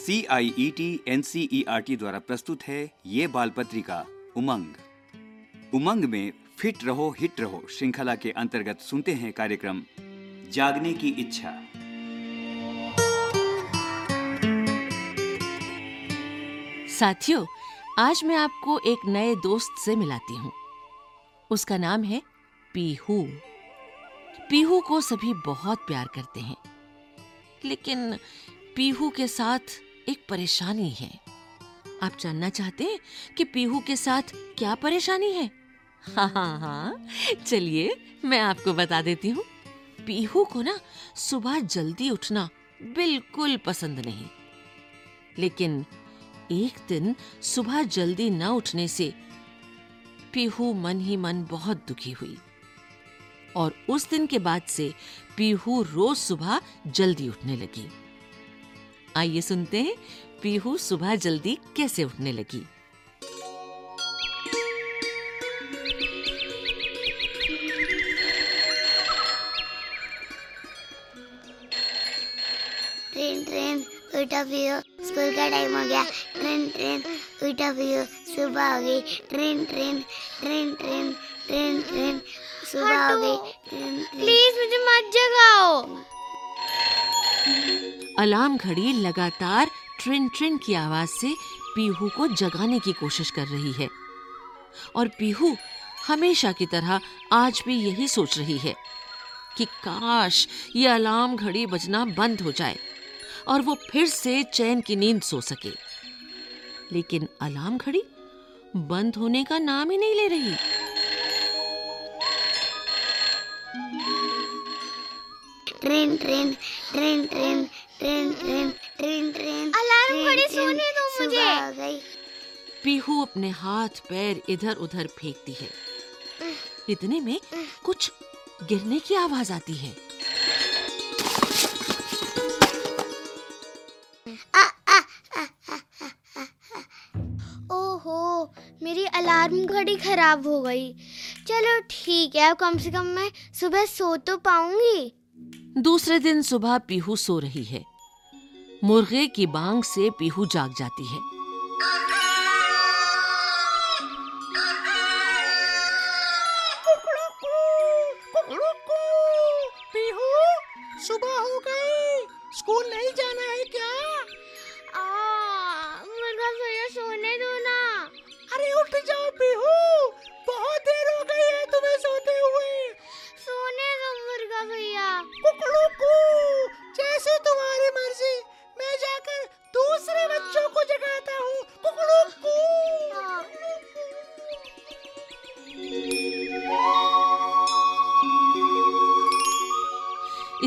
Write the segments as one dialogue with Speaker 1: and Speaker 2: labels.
Speaker 1: C I E T N C E R T द्वारा प्रस्तुत है ये बाल पत्रिका उमंग। उमंग में फिट रहो, हिट रहो, श्रृंखला के अंतर्गत सुनते हैं कार्यक्रम, जागने की इच्छा।
Speaker 2: साथियों, आज मैं आपको एक नए दोस्त से मिलाती हूँ। उसका नाम है पीहू। पीहू को सभी बहुत प्यार करते हैं। लेकिन पीहू के साथ एक परेशानी है। आप जानना चाहते हैं कि पीहू के साथ क्या परेशानी है? हाँ हाँ हाँ। चलिए, मैं आपको बता देती हूँ। पीहू को ना सुबह जल्दी उठना बिल्कुल पसंद नहीं। लेकिन एक दिन सुबह जल्दी न उठने से पीहू मन ही मन बहुत दुखी हुई। और उस दिन के बाद से पीहू रोज सुबह जल्दी उठने लगी। आइए सुनते हैं पीहू सुबह जल्दी कैसे उठने लगी।
Speaker 3: ट्रेन ट्रेन उठा पियो स्कूल का टाइम हो गया। ट्रेन ट्रेन उठा पियो सुबह हो गई। Train train train train train train सुबह हो गई। ट्रेन प्लीज़ मुझे मत जगाओ।
Speaker 2: अलार्म घड़ी लगातार ट्रिन ट्रिन की आवाज़ से पीहू को जगाने की कोशिश कर रही है। और पीहू हमेशा की तरह आज भी यही सोच रही है कि काश ये अलार्म घड़ी बजना बंद हो जाए और वो फिर से चैन की नींद सो सके। लेकिन अलार्म घड़ी बंद होने का नाम ही नहीं ले रही।
Speaker 3: Train train train train. Train train train train
Speaker 4: alarm घड़ी सोने दो
Speaker 3: सुबह
Speaker 4: मुझे।
Speaker 3: हो गई।
Speaker 2: पीहू अपने हाथ पैर इधर उधर फेंकती है। इतने में कुछ गिरने की आवाज़ आती है।
Speaker 4: ओहो मेरी अलार्म घड़ी खराब हो गई। चलो ठीक है अब कम से कम मैं सुबह सो तो पाऊँगी।
Speaker 2: दूसरे दिन सुबह पीहू सो रही है। मुर्गे की बांग से पीहू जाग जाती है।
Speaker 5: सुबह हो गई स्कूल नहीं जाना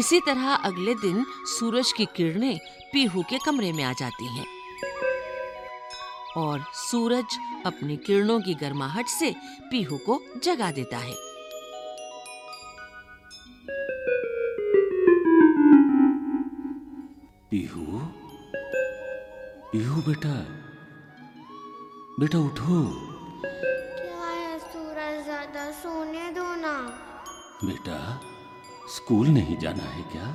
Speaker 2: इसी तरह अगले दिन सूरज की किरणें पीहू के कमरे में आ जाती हैं। और सूरज अपनी किरणों की गर्माहट से पीहू को जगा देता है।
Speaker 6: पीहू? पीहू बेटा बेटा उठो।
Speaker 4: क्या है सूरज ज़्यादा सोने दो ना।
Speaker 6: बेटा? स्कूल नहीं जाना है क्या?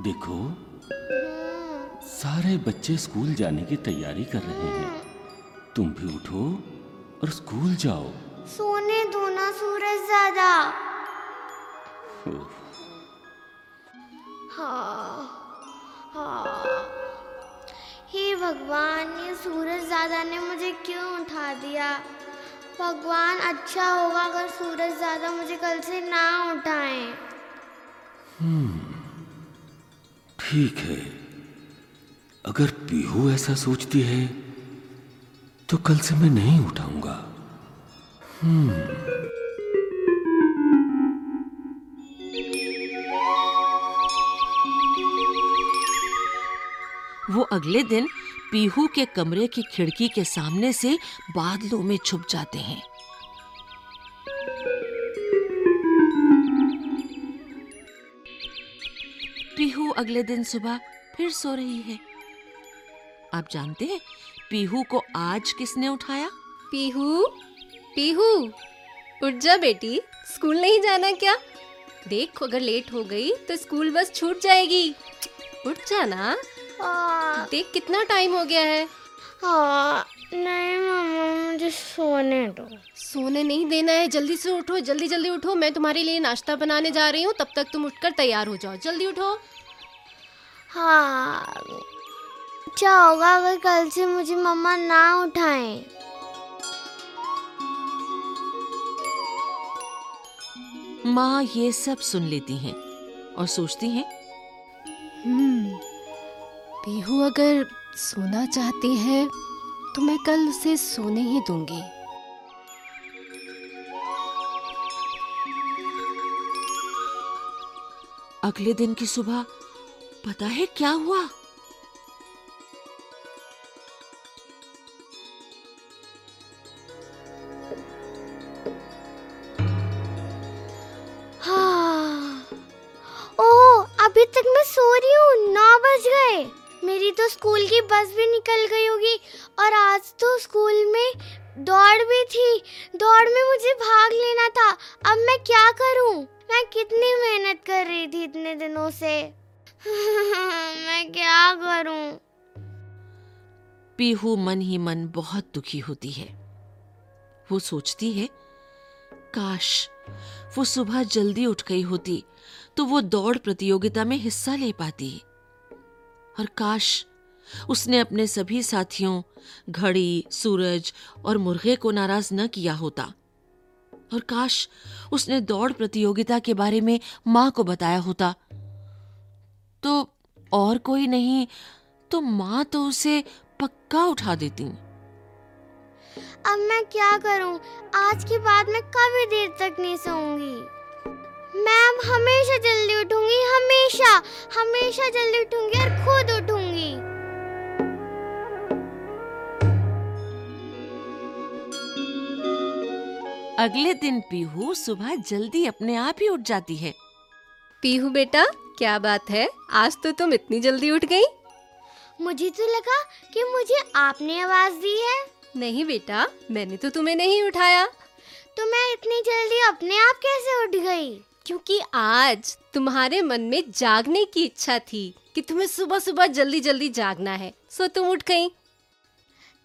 Speaker 6: देखो। सारे बच्चे स्कूल जाने की तैयारी कर रहे हैं। तुम भी उठो और स्कूल जाओ।
Speaker 4: सोने दो ना सूरज
Speaker 6: ओह,
Speaker 4: हाँ हाँ। हे भगवान ये सूरज दादा ने मुझे क्यों उठा दिया? भगवान अच्छा होगा अगर सूरज दादा मुझे कल से ना उठाएँ।
Speaker 6: ठीक है। अगर पीहू ऐसा सोचती है तो कल से मैं नहीं उठाऊँगा।
Speaker 2: वो अगले दिन पीहू के कमरे की खिड़की के सामने से बादलों में छुप जाते हैं। अगले दिन सुबह फिर सो रही है। आप जानते हैं पीहू को आज किसने उठाया?
Speaker 7: पीहू? पीहू? उठ जा बेटी स्कूल नहीं जाना क्या? देख अगर लेट हो गई तो स्कूल बस छूट जाएगी। उठ जाना
Speaker 4: हाँ।
Speaker 7: देख कितना टाइम हो गया है।
Speaker 4: हाँ नहीं मम्मा मुझे सोने दो।
Speaker 7: सोने नहीं देना है। जल्दी से उठो जल्दी जल्दी उठो। मैं तुम्हारे लिए नाश्ता बनाने जा रही हूँ। तब तक तुम उठकर तैयार हो जाओ। जल्दी उठो।
Speaker 4: हाँ। क्या होगा अगर कल से मुझे मम्मा ना उठाएँ।
Speaker 2: माँ ये सब सुन लेती हैं और सोचती हैं।
Speaker 7: हम्म पीहू अगर सोना चाहती है तो मैं कल उसे सोने ही दूँगी।
Speaker 2: अगले दिन की सुबह पता है क्या हुआ?
Speaker 4: हाँ। सो रही हूँ। नौ बज गए। मेरी तो स्कूल की बस भी निकल गई होगी और आज तो स्कूल में दौड़ भी थी। दौड़ में मुझे भाग लेना था। अब मैं क्या करूँ? मैं कितनी मेहनत कर रही थी इतने दिनों से। मैं क्या करूँ?
Speaker 2: पीहू मन ही मन बहुत दुखी होती है। वो सोचती है, काश वो सुबह जल्दी उठ गई होती तो वो दौड़ प्रतियोगिता में हिस्सा ले पाती। और काश उसने अपने सभी साथियों, घड़ी, सूरज और मुर्गे को नाराज़ न किया होता। और काश उसने दौड़ प्रतियोगिता के बारे में माँ को बताया होता तो और कोई नहीं तो माँ तो उसे पक्का उठा देती।
Speaker 4: अब मैं क्या करूँ? आज के बाद मैं कभी देर तक नहीं सोऊँगी। मैं अब हमेशा जल्दी उठूँगी हमेशा हमेशा जल्दी उठूँगी और खुद उठूँगी।
Speaker 2: अगले दिन पीहू सुबह जल्दी अपने आप ही उठ जाती है।
Speaker 7: पीहू बेटा। क्या बात है? आज तो तुम इतनी जल्दी उठ गई।
Speaker 4: मुझे तो लगा कि मुझे आपने आवाज़ दी है।
Speaker 7: नहीं बेटा मैंने तो तुम्हें नहीं उठाया।
Speaker 4: तो मैं इतनी जल्दी अपने आप कैसे उठ गई?
Speaker 7: क्योंकि आज तुम्हारे मन में जागने की इच्छा थी कि तुम्हें सुबह सुबह जल्दी जल्दी जागना है। सो तुम उठ गई।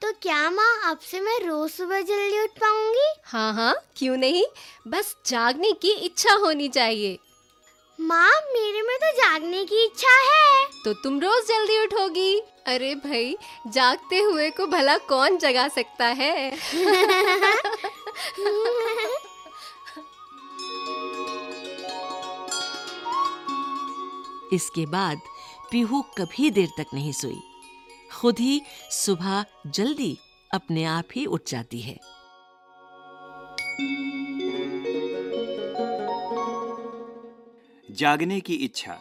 Speaker 4: तो क्या माँ अब से मैं रोज सुबह जल्दी उठ पाऊँगी?
Speaker 7: हाँ हाँ क्यों नहीं? बस जागने की इच्छा होनी चाहिए।
Speaker 4: माँ मेरे में तो जागने की इच्छा है।
Speaker 7: तो तुम रोज जल्दी उठोगी। अरे भाई जागते हुए को भला कौन जगा सकता है?
Speaker 2: इसके बाद पीहू कभी देर तक नहीं सोई। खुद ही सुबह जल्दी अपने आप ही उठ जाती है।
Speaker 1: जागने की इच्छा।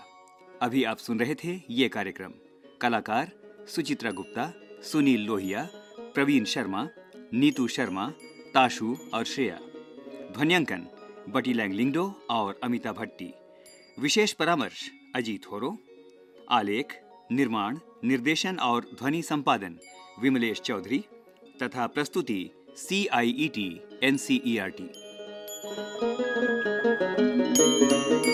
Speaker 1: अभी आप सुन रहे थे ये कार्यक्रम। कलाकार सुचित्रा गुप्ता, सुनील लोहिया, प्रवीण शर्मा, नीतू शर्मा, ताशु और श्रेया। ध्वनियांकन, बटी लैंग लिंगडो और अमिता भट्टी। विशेष परामर्श, अजीत होरो। आलेख, निर्माण, निर्देशन और ध्वनि संपादन, विमलेश चौधरी तथा प्रस्तुति C I E T N C E R T Música